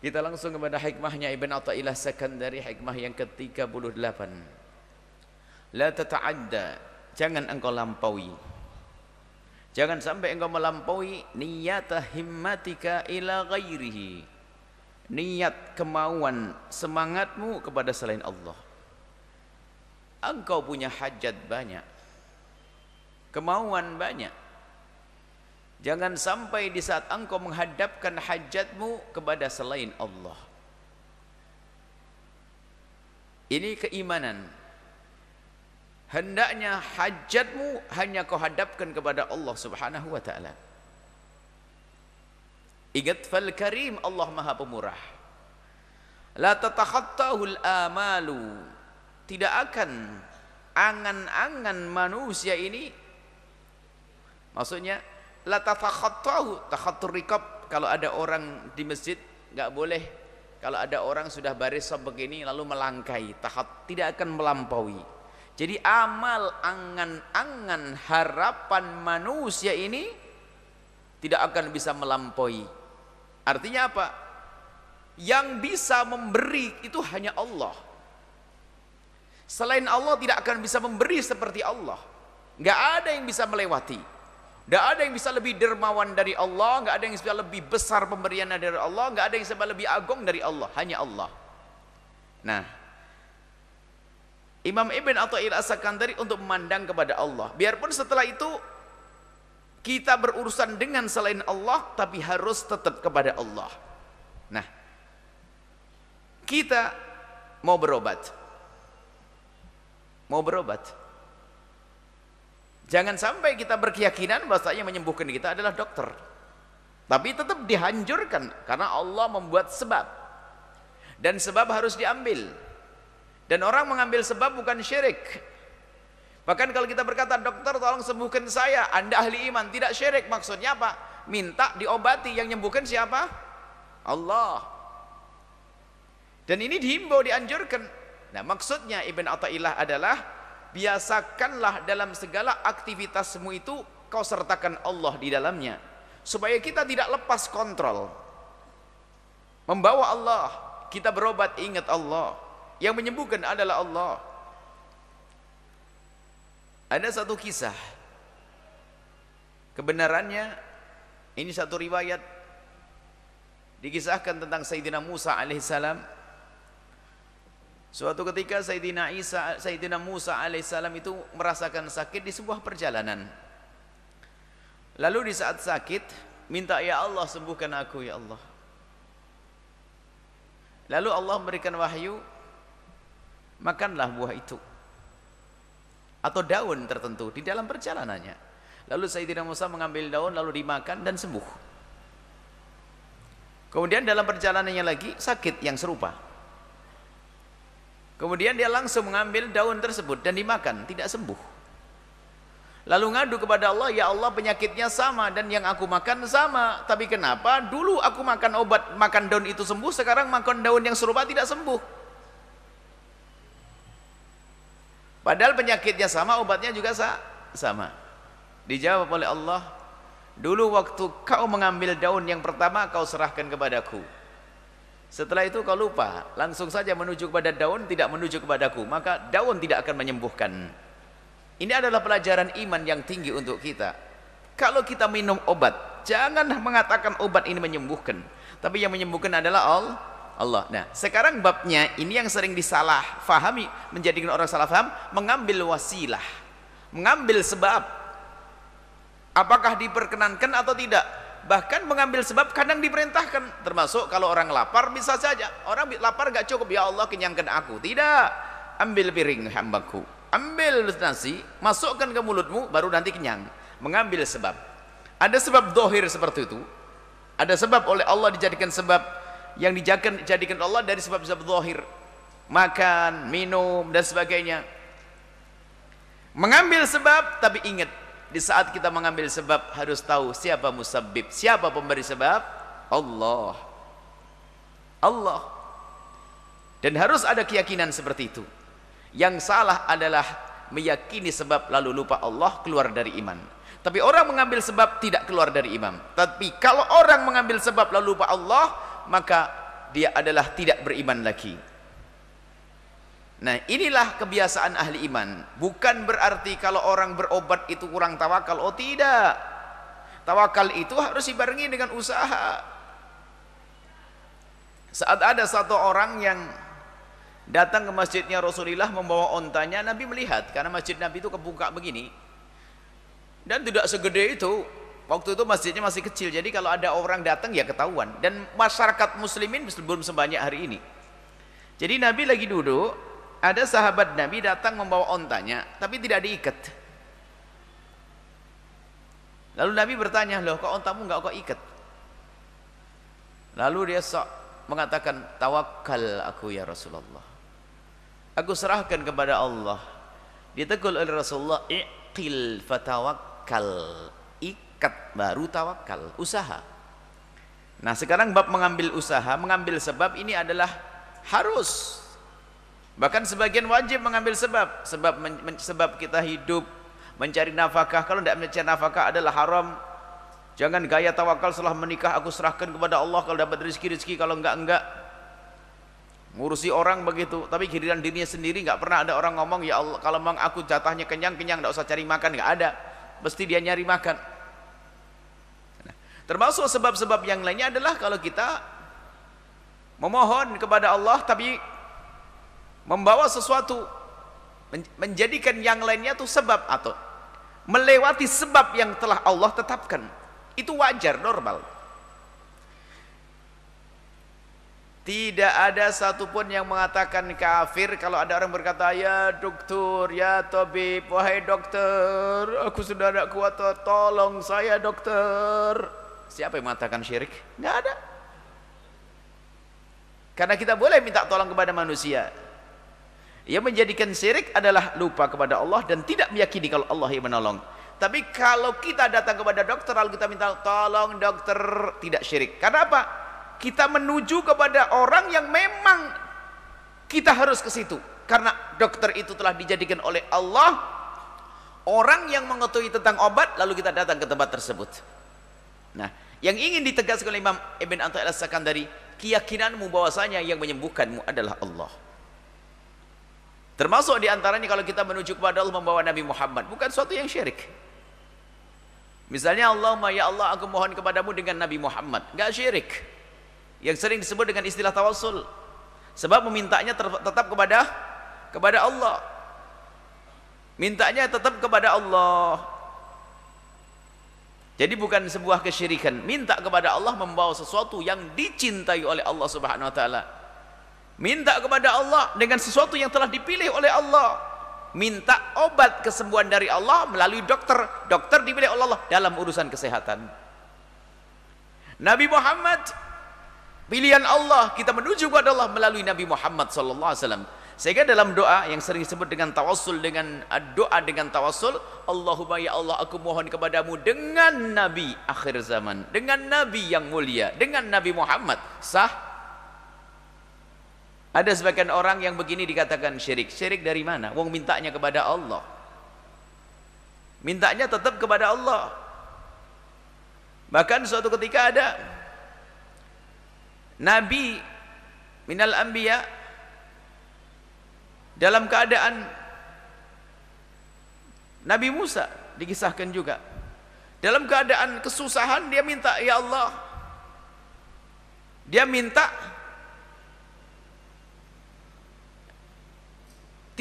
Kita langsung kepada hikmahnya Ibn Atta'illah Sekandari hikmah yang ke-38. La tata'adda, jangan engkau lampaui. Jangan sampai engkau melampaui niyata himmatika ila ghairihi. Niat kemauan semangatmu kepada selain Allah. Engkau punya hajat banyak. Kemauan banyak Jangan sampai di saat engkau menghadapkan hajatmu kepada selain Allah. Ini keimanan. Hendaknya hajatmu hanya kau hadapkan kepada Allah Subhanahu wa taala. Ingat fal karim Allah Maha Pemurah. La tatakhattahu amalu. Tidak akan angan-angan manusia ini maksudnya la takhattur rikab. Kalau ada orang di masjid enggak boleh. Kalau ada orang sudah baris begini lalu melangkai. Tahat tidak akan melampaui. Jadi amal angan-angan harapan manusia ini tidak akan bisa melampaui. Artinya apa? Yang bisa memberi itu hanya Allah. Selain Allah tidak akan bisa memberi seperti Allah. Enggak ada yang bisa melewati tidak ada yang bisa lebih dermawan dari Allah, tidak ada yang bisa lebih besar pemberian dari Allah, tidak ada yang bisa lebih agung dari Allah, hanya Allah. Nah, Imam Ibn Atta'il As-Sakandari untuk memandang kepada Allah. Biarpun setelah itu kita berurusan dengan selain Allah, tapi harus tetap kepada Allah. Nah, kita mau berobat. Mau berobat. Jangan sampai kita berkeyakinan bahasanya menyembuhkan kita adalah dokter. Tapi tetap dihancurkan karena Allah membuat sebab. Dan sebab harus diambil. Dan orang mengambil sebab bukan syirik. Bahkan kalau kita berkata, dokter tolong sembuhkan saya, anda ahli iman, tidak syirik. Maksudnya apa? Minta diobati, yang menyembuhkan siapa? Allah. Dan ini dihimbau, dianjurkan. Nah maksudnya Ibn Atta'illah adalah biasakanlah dalam segala aktivitasmu itu kau sertakan Allah di dalamnya. Supaya kita tidak lepas kontrol. Membawa Allah kita berobat ingat Allah. Yang menyembuhkan adalah Allah. Ada satu kisah. Kebenarannya ini satu riwayat. Dikisahkan tentang Sayyidina Musa alaihissalam Suatu ketika Sayyidina Isa, Sayyidina Musa alaihissalam itu merasakan sakit di sebuah perjalanan. Lalu di saat sakit, minta ya Allah sembuhkan aku ya Allah. Lalu Allah memberikan wahyu, makanlah buah itu. Atau daun tertentu di dalam perjalanannya. Lalu Sayyidina Musa mengambil daun lalu dimakan dan sembuh. Kemudian dalam perjalanannya lagi sakit yang serupa. Kemudian dia langsung mengambil daun tersebut dan dimakan, tidak sembuh. Lalu ngadu kepada Allah, ya Allah penyakitnya sama dan yang aku makan sama. Tapi kenapa dulu aku makan obat, makan daun itu sembuh, sekarang makan daun yang serupa tidak sembuh. Padahal penyakitnya sama, obatnya juga sama. Dijawab oleh Allah, dulu waktu kau mengambil daun yang pertama kau serahkan kepadaku. Setelah itu kau lupa, langsung saja menuju kepada daun, tidak menuju kepadaku, maka daun tidak akan menyembuhkan. Ini adalah pelajaran iman yang tinggi untuk kita. Kalau kita minum obat, jangan mengatakan obat ini menyembuhkan. Tapi yang menyembuhkan adalah Allah. Allah. Nah, sekarang babnya ini yang sering disalah fahami, menjadikan orang salah faham, mengambil wasilah. Mengambil sebab. Apakah diperkenankan atau tidak? Bahkan mengambil sebab kadang diperintahkan. Termasuk kalau orang lapar bisa saja. Orang lapar gak cukup. Ya Allah kenyangkan aku. Tidak. Ambil piring hambaku. Ambil nasi masukkan ke mulutmu baru nanti kenyang. Mengambil sebab. Ada sebab dohir seperti itu. Ada sebab oleh Allah dijadikan sebab. Yang dijadikan, dijadikan Allah dari sebab-sebab dohir. Makan, minum dan sebagainya. Mengambil sebab tapi ingat di saat kita mengambil sebab harus tahu siapa musabbib, siapa pemberi sebab? Allah. Allah. Dan harus ada keyakinan seperti itu. Yang salah adalah meyakini sebab lalu lupa Allah keluar dari iman. Tapi orang mengambil sebab tidak keluar dari iman. Tapi kalau orang mengambil sebab lalu lupa Allah, maka dia adalah tidak beriman lagi nah inilah kebiasaan ahli iman. Bukan berarti kalau orang berobat itu kurang tawakal. Oh tidak. Tawakal itu harus dibarengi dengan usaha. Saat ada satu orang yang datang ke masjidnya Rasulullah membawa ontanya Nabi melihat. Karena masjid Nabi itu kebuka begini. Dan tidak segede itu. Waktu itu masjidnya masih kecil. Jadi kalau ada orang datang ya ketahuan. Dan masyarakat muslimin belum sebanyak hari ini. Jadi Nabi lagi duduk ada sahabat Nabi datang membawa ontanya tapi tidak diikat. Lalu Nabi bertanya loh kok ontamu enggak kok ikat? Lalu dia sok mengatakan tawakal aku ya Rasulullah. Aku serahkan kepada Allah. Ditegur oleh Rasulullah iqil fatawak tawakal ikat baru tawakal usaha. Nah sekarang bab mengambil usaha mengambil sebab ini adalah harus bahkan sebagian wajib mengambil sebab. Sebab men, sebab kita hidup mencari nafkah. Kalau tidak mencari nafkah adalah haram. Jangan gaya tawakal setelah menikah aku serahkan kepada Allah kalau dapat rezeki-rezeki. Kalau enggak enggak. Ngurusi orang begitu. Tapi giliran dirinya sendiri enggak pernah ada orang ngomong ya Allah kalau memang aku jatahnya kenyang kenyang enggak usah cari makan. Enggak ada. Mesti dia nyari makan. Nah, termasuk sebab-sebab yang lainnya adalah kalau kita memohon kepada Allah tapi membawa sesuatu menjadikan yang lainnya itu sebab atau melewati sebab yang telah Allah tetapkan itu wajar normal Tidak ada satupun yang mengatakan kafir kalau ada orang berkata ya dokter, ya tabib, wahai dokter, aku sudah tidak kuat, tolong saya dokter. Siapa yang mengatakan syirik? Tidak ada. Karena kita boleh minta tolong kepada manusia. Yang menjadikan syirik adalah lupa kepada Allah dan tidak meyakini kalau Allah yang menolong. Tapi kalau kita datang kepada dokter lalu kita minta tolong dokter tidak syirik. Karena apa? kita menuju kepada orang yang memang kita harus ke situ karena dokter itu telah dijadikan oleh Allah orang yang mengetahui tentang obat lalu kita datang ke tempat tersebut nah yang ingin ditegaskan oleh Imam Ibn Antai al-Sakandari keyakinanmu bahwasanya yang menyembuhkanmu adalah Allah termasuk di antaranya kalau kita menuju kepada Allah membawa Nabi Muhammad. Bukan suatu yang syirik. Misalnya Allahumma ya Allah aku mohon kepadamu dengan Nabi Muhammad. Enggak syirik. Yang sering disebut dengan istilah tawassul. Sebab memintanya tetap kepada kepada Allah. Mintanya tetap kepada Allah. Jadi bukan sebuah kesyirikan. Minta kepada Allah membawa sesuatu yang dicintai oleh Allah subhanahu wa ta'ala minta kepada Allah dengan sesuatu yang telah dipilih oleh Allah. Minta obat kesembuhan dari Allah melalui dokter. Dokter dipilih oleh Allah dalam urusan kesehatan. Nabi Muhammad pilihan Allah kita menuju kepada Allah melalui Nabi Muhammad wasallam. Sehingga dalam doa yang sering disebut dengan tawassul dengan doa dengan tawassul Allahumma ya Allah aku mohon kepadamu dengan nabi akhir zaman dengan nabi yang mulia dengan Nabi Muhammad. Sah ada sebagian orang yang begini dikatakan syirik. Syirik dari mana? Wong mintanya kepada Allah. Mintanya tetap kepada Allah. Bahkan suatu ketika ada Nabi minal anbiya dalam keadaan Nabi Musa dikisahkan juga. Dalam keadaan kesusahan dia minta ya Allah dia minta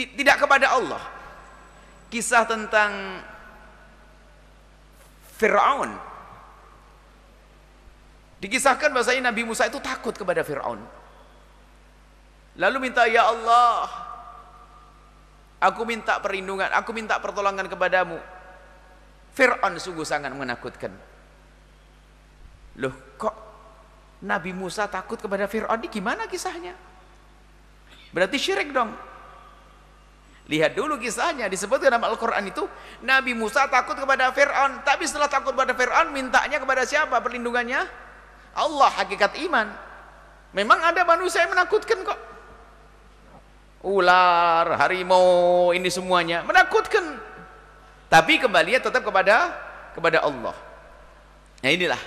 tidak kepada Allah kisah tentang Fir'aun Dikisahkan bahasanya Nabi Musa itu takut kepada Fir'aun. Lalu minta, Ya Allah, aku minta perlindungan, aku minta pertolongan kepadamu. Fir'aun sungguh sangat menakutkan. Loh, kok Nabi Musa takut kepada Fir'aun? Ini gimana kisahnya? Berarti syirik dong. Lihat dulu kisahnya disebutkan dalam Al-Quran itu Nabi Musa takut kepada Fir'aun. Tapi setelah takut kepada Fir'aun mintanya kepada siapa? Perlindungannya? Allah hakikat iman. Memang ada manusia yang menakutkan kok. Ular, harimau ini semuanya menakutkan. Tapi kembalinya tetap kepada kepada Allah. Nah inilah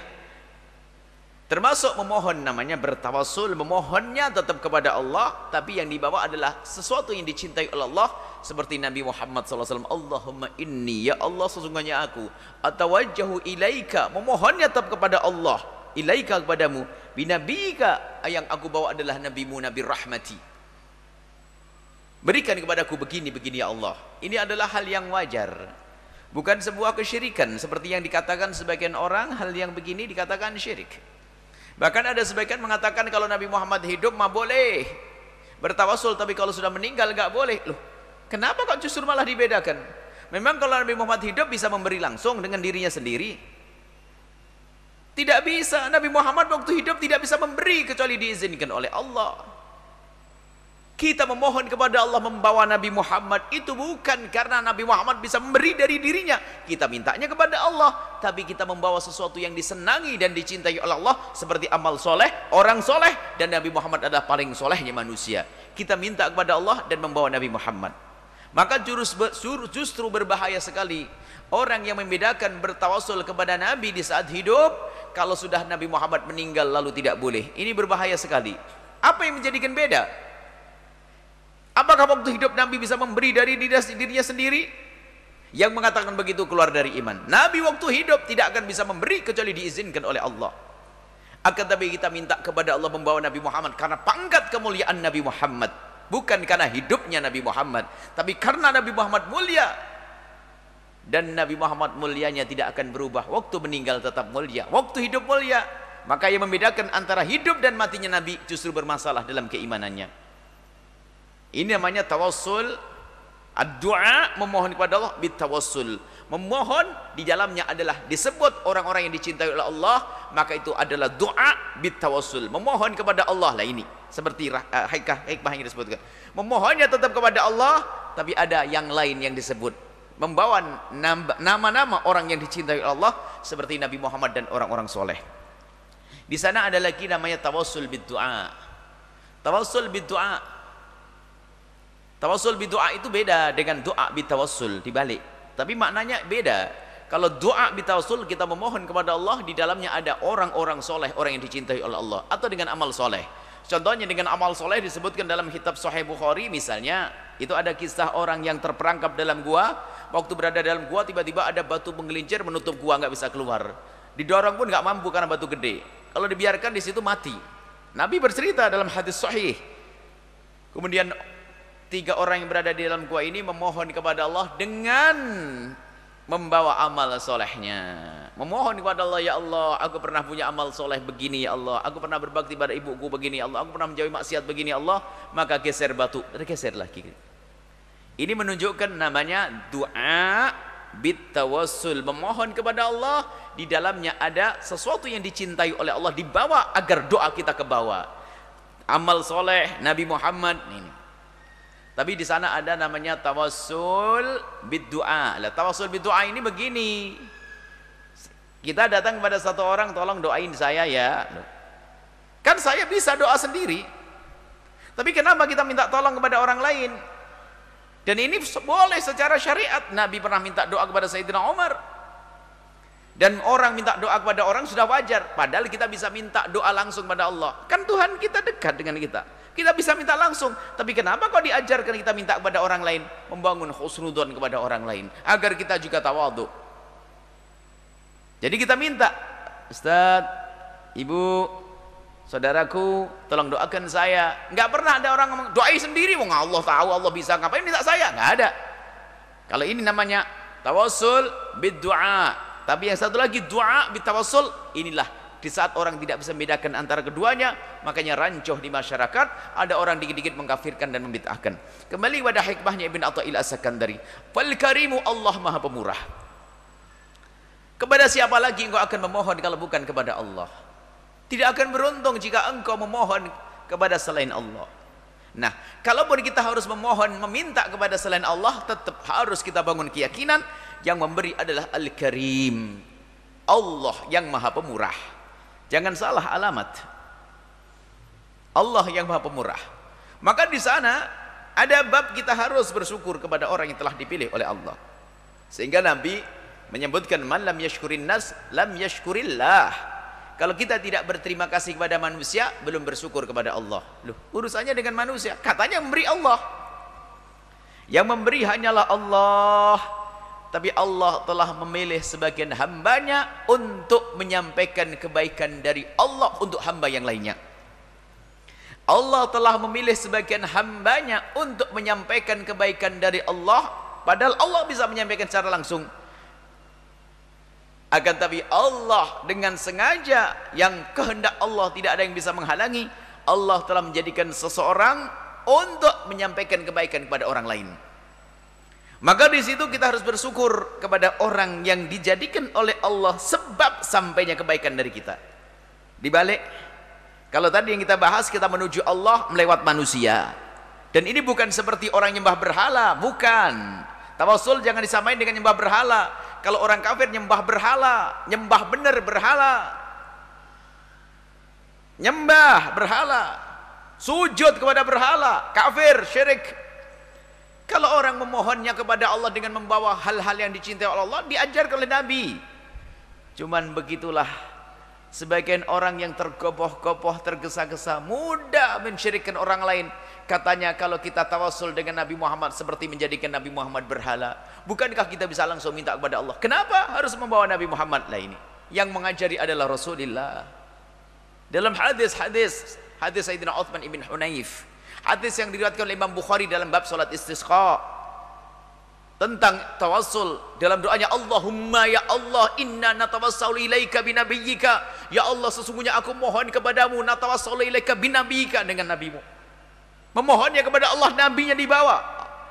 Termasuk memohon namanya bertawasul, memohonnya tetap kepada Allah, tapi yang dibawa adalah sesuatu yang dicintai oleh Allah seperti Nabi Muhammad SAW. Allahumma inni ya Allah sesungguhnya aku atawajjahu ilaika, memohonnya tetap kepada Allah, ilaika kepadamu, binabika yang aku bawa adalah nabimu Nabi rahmati. Berikan kepadaku begini begini ya Allah. Ini adalah hal yang wajar. Bukan sebuah kesyirikan seperti yang dikatakan sebagian orang, hal yang begini dikatakan syirik. Bahkan ada sebagian mengatakan kalau Nabi Muhammad hidup mah boleh bertawasul tapi kalau sudah meninggal enggak boleh. Loh, kenapa kok justru malah dibedakan? Memang kalau Nabi Muhammad hidup bisa memberi langsung dengan dirinya sendiri. Tidak bisa. Nabi Muhammad waktu hidup tidak bisa memberi kecuali diizinkan oleh Allah. Kita memohon kepada Allah membawa Nabi Muhammad itu bukan karena Nabi Muhammad bisa memberi dari dirinya. Kita mintanya kepada Allah. Tapi kita membawa sesuatu yang disenangi dan dicintai oleh Allah. Seperti amal soleh, orang soleh. Dan Nabi Muhammad adalah paling solehnya manusia. Kita minta kepada Allah dan membawa Nabi Muhammad. Maka justru berbahaya sekali. Orang yang membedakan bertawasul kepada Nabi di saat hidup. Kalau sudah Nabi Muhammad meninggal lalu tidak boleh. Ini berbahaya sekali. Apa yang menjadikan beda? Apakah waktu hidup Nabi bisa memberi dari dirinya sendiri? Yang mengatakan begitu keluar dari iman. Nabi waktu hidup tidak akan bisa memberi kecuali diizinkan oleh Allah. Akan tapi kita minta kepada Allah membawa Nabi Muhammad karena pangkat kemuliaan Nabi Muhammad. Bukan karena hidupnya Nabi Muhammad. Tapi karena Nabi Muhammad mulia. Dan Nabi Muhammad mulianya tidak akan berubah. Waktu meninggal tetap mulia. Waktu hidup mulia. Maka yang membedakan antara hidup dan matinya Nabi justru bermasalah dalam keimanannya. Ini namanya tawassul Ad-du'a memohon kepada Allah bitawassul. Memohon di dalamnya adalah disebut orang-orang yang dicintai oleh Allah, maka itu adalah doa bitawassul. Memohon kepada Allah lah ini. Seperti uh, hikmah hikmah yang disebutkan. Memohonnya tetap kepada Allah, tapi ada yang lain yang disebut. Membawa nama-nama orang yang dicintai oleh Allah seperti Nabi Muhammad dan orang-orang soleh. Di sana ada lagi namanya tawassul bid-du'a. Tawassul bid-du'a Tawassul doa itu beda dengan doa bitawassul dibalik. Tapi maknanya beda. Kalau doa bitawassul kita memohon kepada Allah di dalamnya ada orang-orang soleh, orang yang dicintai oleh Allah atau dengan amal soleh. Contohnya dengan amal soleh disebutkan dalam kitab Sahih Bukhari misalnya itu ada kisah orang yang terperangkap dalam gua waktu berada dalam gua tiba-tiba ada batu menggelincir menutup gua nggak bisa keluar didorong pun nggak mampu karena batu gede kalau dibiarkan di situ mati Nabi bercerita dalam hadis sahih kemudian tiga orang yang berada di dalam gua ini memohon kepada Allah dengan membawa amal solehnya. Memohon kepada Allah ya Allah aku pernah punya amal soleh begini ya Allah. Aku pernah berbakti pada ibuku begini ya Allah. Aku pernah menjauhi maksiat begini ya Allah. Maka geser batu geser lagi. Ini menunjukkan namanya doa bitawassul memohon kepada Allah di dalamnya ada sesuatu yang dicintai oleh Allah dibawa agar doa kita ke bawah. Amal soleh Nabi Muhammad ini tapi di sana ada namanya tawassul biddu'a. Lah tawassul biddu'a ini begini. Kita datang kepada satu orang, tolong doain saya ya. Kan saya bisa doa sendiri. Tapi kenapa kita minta tolong kepada orang lain? Dan ini boleh secara syariat. Nabi pernah minta doa kepada Sayyidina Umar. Dan orang minta doa kepada orang sudah wajar. Padahal kita bisa minta doa langsung kepada Allah. Kan Tuhan kita dekat dengan kita. Kita bisa minta langsung. Tapi kenapa kok diajarkan kita minta kepada orang lain? Membangun khusnudon kepada orang lain. Agar kita juga tawadu. Jadi kita minta. Ustaz, Ibu, saudaraku, tolong doakan saya. Enggak pernah ada orang ngomong, doai sendiri. Wong Allah tahu, Allah bisa. Ngapain minta saya? Enggak ada. Kalau ini namanya tawassul bid du'a. Tapi yang satu lagi doa bid tawassul, inilah di saat orang tidak bisa membedakan antara keduanya makanya rancoh di masyarakat ada orang dikit-dikit mengkafirkan dan membid'ahkan. Kembali pada hikmahnya Ibn Atta'il As-Sakandari. Fal karimu Allah maha pemurah. Kepada siapa lagi engkau akan memohon kalau bukan kepada Allah? Tidak akan beruntung jika engkau memohon kepada selain Allah. Nah, kalaupun kita harus memohon, meminta kepada selain Allah, tetap harus kita bangun keyakinan yang memberi adalah Al-Karim. Allah yang Maha Pemurah. Jangan salah alamat. Allah yang Maha Pemurah. Maka di sana ada bab kita harus bersyukur kepada orang yang telah dipilih oleh Allah. Sehingga Nabi menyebutkan man lam yashkurin nas lam yashkurillah. kalau kita tidak berterima kasih kepada manusia, belum bersyukur kepada Allah. Loh, urusannya dengan manusia. Katanya memberi Allah. Yang memberi hanyalah Allah. Tapi Allah telah memilih sebagian hambanya untuk menyampaikan kebaikan dari Allah untuk hamba yang lainnya. Allah telah memilih sebagian hambanya untuk menyampaikan kebaikan dari Allah. Padahal Allah bisa menyampaikan secara langsung. Akan tapi Allah dengan sengaja yang kehendak Allah tidak ada yang bisa menghalangi. Allah telah menjadikan seseorang untuk menyampaikan kebaikan kepada orang lain. Maka di situ kita harus bersyukur kepada orang yang dijadikan oleh Allah sebab sampainya kebaikan dari kita. Di balik kalau tadi yang kita bahas kita menuju Allah melewat manusia. Dan ini bukan seperti orang nyembah berhala, bukan. Tawasul jangan disamain dengan nyembah berhala. Kalau orang kafir nyembah berhala, nyembah benar berhala. Nyembah berhala. Sujud kepada berhala, kafir, syirik. Kalau orang memohonnya kepada Allah dengan membawa hal-hal yang dicintai oleh Allah, diajarkan oleh Nabi. Cuman begitulah sebagian orang yang tergopoh-gopoh, tergesa-gesa, mudah mensyirikkan orang lain. Katanya kalau kita tawasul dengan Nabi Muhammad seperti menjadikan Nabi Muhammad berhala. Bukankah kita bisa langsung minta kepada Allah? Kenapa harus membawa Nabi Muhammad lah ini? Yang mengajari adalah Rasulullah. Dalam hadis-hadis, hadis Sayyidina Uthman ibn Hunayf Hadis yang diriwayatkan oleh Imam Bukhari dalam bab salat istisqa. Tentang tawassul dalam doanya Allahumma ya Allah inna natawassalu ilaika binabiyyika ya Allah sesungguhnya aku mohon kepadamu natawassalu ilaika binabiyyika dengan nabimu. Memohonnya kepada Allah nabinya dibawa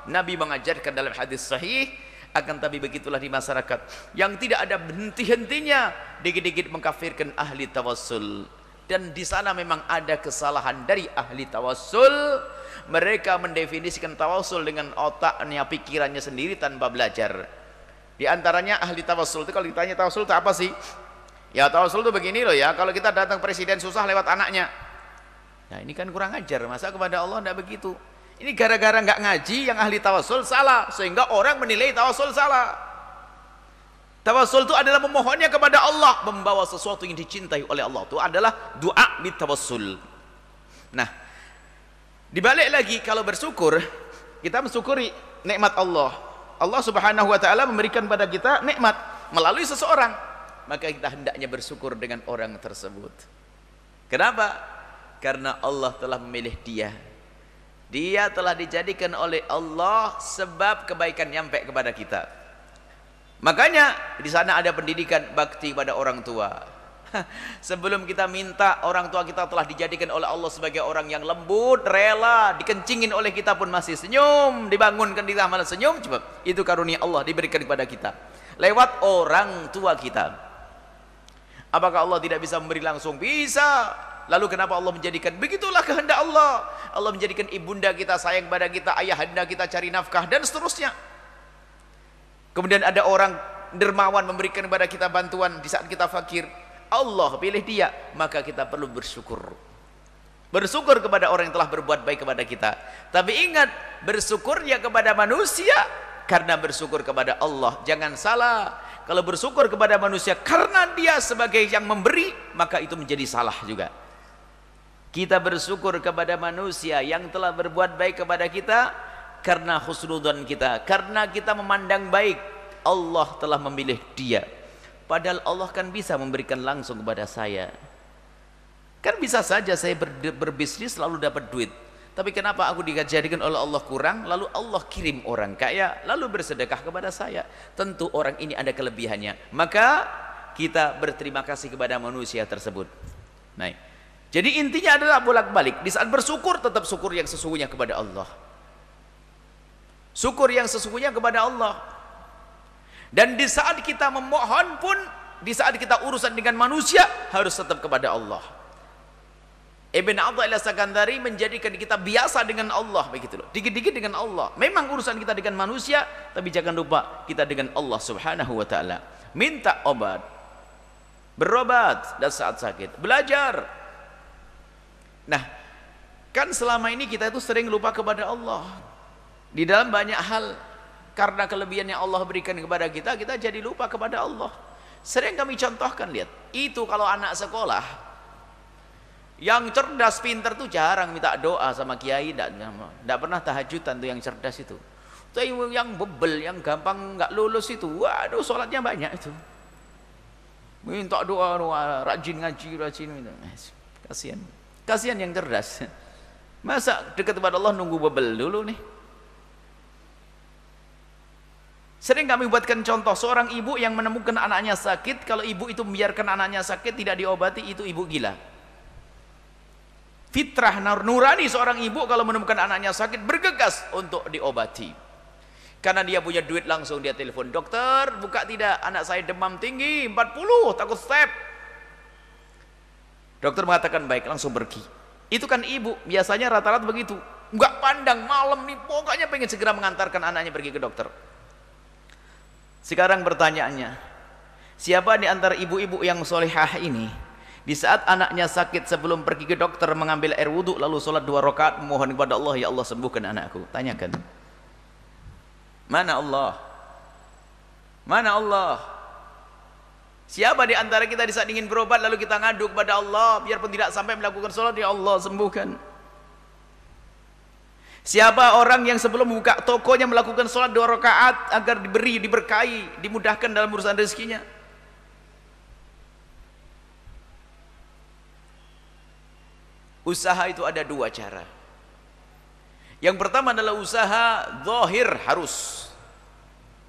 Nabi mengajarkan dalam hadis sahih akan tapi begitulah di masyarakat. Yang tidak ada henti-hentinya dikit-dikit mengkafirkan ahli tawassul dan di sana memang ada kesalahan dari ahli tawassul. Mereka mendefinisikan tawassul dengan otaknya pikirannya sendiri tanpa belajar. Di antaranya ahli tawassul. Itu kalau ditanya tawassul itu apa sih? Ya tawassul itu begini loh ya. Kalau kita datang presiden susah lewat anaknya. Nah ini kan kurang ajar. Masa kepada Allah tidak begitu? Ini gara-gara nggak ngaji yang ahli tawassul salah sehingga orang menilai tawassul salah Tawassul itu adalah memohonnya kepada Allah, membawa sesuatu yang dicintai oleh Allah. Itu adalah doa bitawassul. Nah, dibalik lagi kalau bersyukur, kita mensyukuri nikmat Allah. Allah Subhanahu wa taala memberikan pada kita nikmat melalui seseorang, maka kita hendaknya bersyukur dengan orang tersebut. Kenapa? Karena Allah telah memilih dia. Dia telah dijadikan oleh Allah sebab kebaikan nyampe kepada kita. Makanya di sana ada pendidikan bakti pada orang tua. Sebelum kita minta orang tua kita telah dijadikan oleh Allah sebagai orang yang lembut, rela, dikencingin oleh kita pun masih senyum, dibangunkan di malah senyum, coba itu karunia Allah diberikan kepada kita lewat orang tua kita. Apakah Allah tidak bisa memberi langsung? Bisa. Lalu kenapa Allah menjadikan begitulah kehendak Allah? Allah menjadikan ibunda kita sayang pada kita, ayahanda kita cari nafkah dan seterusnya. Kemudian ada orang dermawan memberikan kepada kita bantuan di saat kita fakir. Allah pilih dia, maka kita perlu bersyukur. Bersyukur kepada orang yang telah berbuat baik kepada kita. Tapi ingat, bersyukurnya kepada manusia karena bersyukur kepada Allah. Jangan salah. Kalau bersyukur kepada manusia karena dia sebagai yang memberi, maka itu menjadi salah juga. Kita bersyukur kepada manusia yang telah berbuat baik kepada kita karena husnudzon kita karena kita memandang baik Allah telah memilih dia. Padahal Allah kan bisa memberikan langsung kepada saya. Kan bisa saja saya ber, berbisnis lalu dapat duit. Tapi kenapa aku dijadikan oleh Allah kurang lalu Allah kirim orang kaya lalu bersedekah kepada saya? Tentu orang ini ada kelebihannya. Maka kita berterima kasih kepada manusia tersebut. Nah jadi intinya adalah bolak-balik. Di saat bersyukur tetap syukur yang sesungguhnya kepada Allah Syukur yang sesungguhnya kepada Allah. Dan di saat kita memohon pun, di saat kita urusan dengan manusia, harus tetap kepada Allah. Ibn Abdullah Sakandari menjadikan kita biasa dengan Allah begitu loh. Dikit-dikit dengan Allah. Memang urusan kita dengan manusia, tapi jangan lupa kita dengan Allah Subhanahu wa taala. Minta obat. Berobat dan saat sakit, belajar. Nah, kan selama ini kita itu sering lupa kepada Allah. Di dalam banyak hal karena kelebihan yang Allah berikan kepada kita, kita jadi lupa kepada Allah. Sering kami contohkan lihat, itu kalau anak sekolah yang cerdas pinter tuh jarang minta doa sama kiai, tidak pernah tahajudan tuh yang cerdas itu. Tapi yang bebel, yang gampang nggak lulus itu, waduh sholatnya banyak itu. Minta doa, doa rajin ngaji, rajin itu. Kasihan. Kasihan yang cerdas. Masa dekat kepada Allah nunggu bebel dulu nih? Sering kami buatkan contoh seorang ibu yang menemukan anaknya sakit, kalau ibu itu membiarkan anaknya sakit tidak diobati itu ibu gila. Fitrah nurani seorang ibu kalau menemukan anaknya sakit bergegas untuk diobati. Karena dia punya duit langsung dia telepon, "Dokter, buka tidak? Anak saya demam tinggi 40, takut step." Dokter mengatakan, "Baik, langsung pergi." Itu kan ibu, biasanya rata-rata begitu. Enggak pandang malam nih, pokoknya pengen segera mengantarkan anaknya pergi ke dokter. Sekarang pertanyaannya, siapa di antara ibu-ibu yang solehah ini? Di saat anaknya sakit sebelum pergi ke dokter mengambil air wudhu lalu sholat dua rakaat memohon kepada Allah ya Allah sembuhkan anakku. Tanyakan. Mana Allah? Mana Allah? Siapa di antara kita di saat ingin berobat lalu kita ngadu kepada Allah biarpun tidak sampai melakukan sholat ya Allah sembuhkan Siapa orang yang sebelum membuka tokonya melakukan sholat dua rakaat agar diberi, diberkahi, dimudahkan dalam urusan rezekinya? Usaha itu ada dua cara. Yang pertama adalah usaha zahir harus.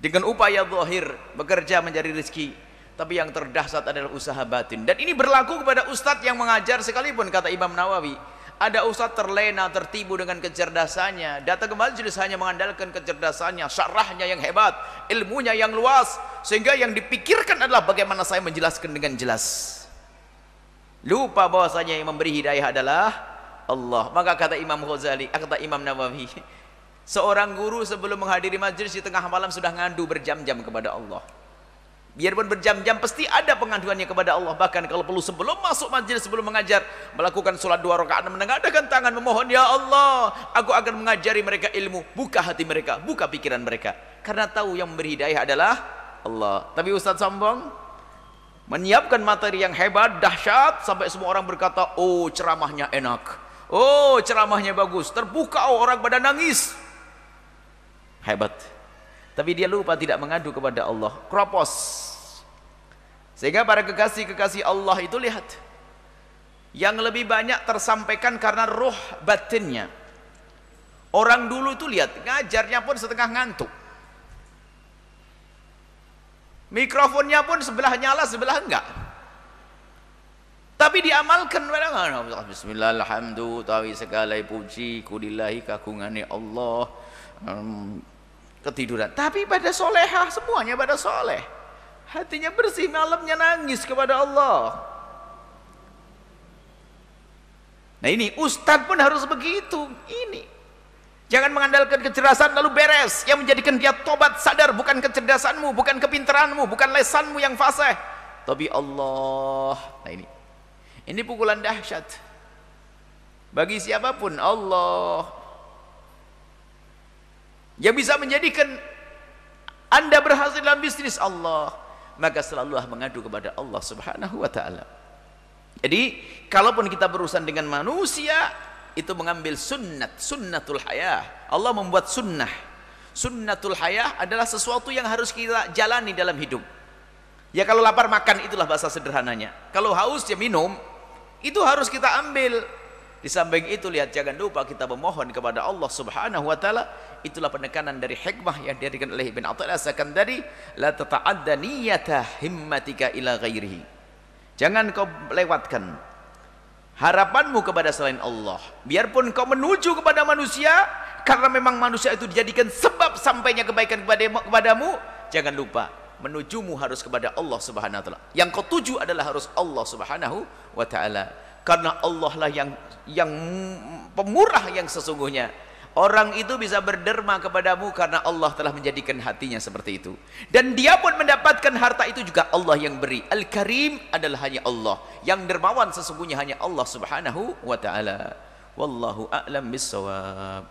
Dengan upaya zahir bekerja mencari rezeki. Tapi yang terdahsyat adalah usaha batin. Dan ini berlaku kepada ustadz yang mengajar sekalipun kata Imam Nawawi. Ada ustaz terlena, tertibu dengan kecerdasannya. Datang ke majelis hanya mengandalkan kecerdasannya, syarahnya yang hebat, ilmunya yang luas. Sehingga yang dipikirkan adalah bagaimana saya menjelaskan dengan jelas. Lupa bahwasanya yang memberi hidayah adalah Allah. Maka kata Imam Ghazali, kata Imam Nawawi, seorang guru sebelum menghadiri majelis di tengah malam sudah ngandu berjam-jam kepada Allah. Biarpun berjam-jam pasti ada pengaduannya kepada Allah. Bahkan kalau perlu sebelum masuk majlis sebelum mengajar melakukan sholat dua rakaat menengadakan tangan memohon ya Allah, aku akan mengajari mereka ilmu. Buka hati mereka, buka pikiran mereka. Karena tahu yang memberi hidayah adalah Allah. Tapi Ustaz sombong menyiapkan materi yang hebat, dahsyat sampai semua orang berkata, "Oh, ceramahnya enak. Oh, ceramahnya bagus." Terbuka oh, orang pada nangis. Hebat. Tapi dia lupa tidak mengadu kepada Allah. Kropos. Sehingga para kekasih-kekasih Allah itu lihat. Yang lebih banyak tersampaikan karena roh batinnya. Orang dulu itu lihat, ngajarnya pun setengah ngantuk. Mikrofonnya pun sebelah nyala, sebelah enggak. Tapi diamalkan Bismillah, alhamdulillah, tawi puji, kudillahi kagungane Allah. Um, ketiduran tapi pada solehah semuanya pada soleh hatinya bersih malamnya nangis kepada Allah. Nah ini ustadz pun harus begitu. Ini. Jangan mengandalkan kecerdasan lalu beres. Yang menjadikan dia tobat sadar bukan kecerdasanmu bukan kepintaranmu bukan lesanmu yang fasih. Tapi Allah. Nah ini. Ini pukulan dahsyat. Bagi siapa pun Allah. Yang bisa menjadikan anda berhasil dalam bisnis Allah maka selalulah mengadu kepada Allah subhanahu wa ta'ala. Jadi kalaupun kita berurusan dengan manusia itu mengambil sunnat sunnatul hayah. Allah membuat sunnah. Sunnatul hayah adalah sesuatu yang harus kita jalani dalam hidup. Ya kalau lapar makan itulah bahasa sederhananya. Kalau haus ya minum. Itu harus kita ambil di samping itu lihat jangan lupa kita memohon kepada Allah Subhanahu wa taala. Itulah penekanan dari hikmah yang diberikan oleh Ibn Athaillah sekandari la tata'adda niyyata himmatika ila ghairihi. Jangan kau lewatkan harapanmu kepada selain Allah. Biarpun kau menuju kepada manusia karena memang manusia itu dijadikan sebab sampainya kebaikan kepadamu, jangan lupa menujumu harus kepada Allah Subhanahu wa taala. Yang kau tuju adalah harus Allah Subhanahu wa taala karena Allah lah yang yang pemurah yang sesungguhnya. Orang itu bisa berderma kepadamu karena Allah telah menjadikan hatinya seperti itu. Dan dia pun mendapatkan harta itu juga Allah yang beri. Al-Karim adalah hanya Allah. Yang dermawan sesungguhnya hanya Allah subhanahu wa ta'ala. Wallahu a'lam bisawab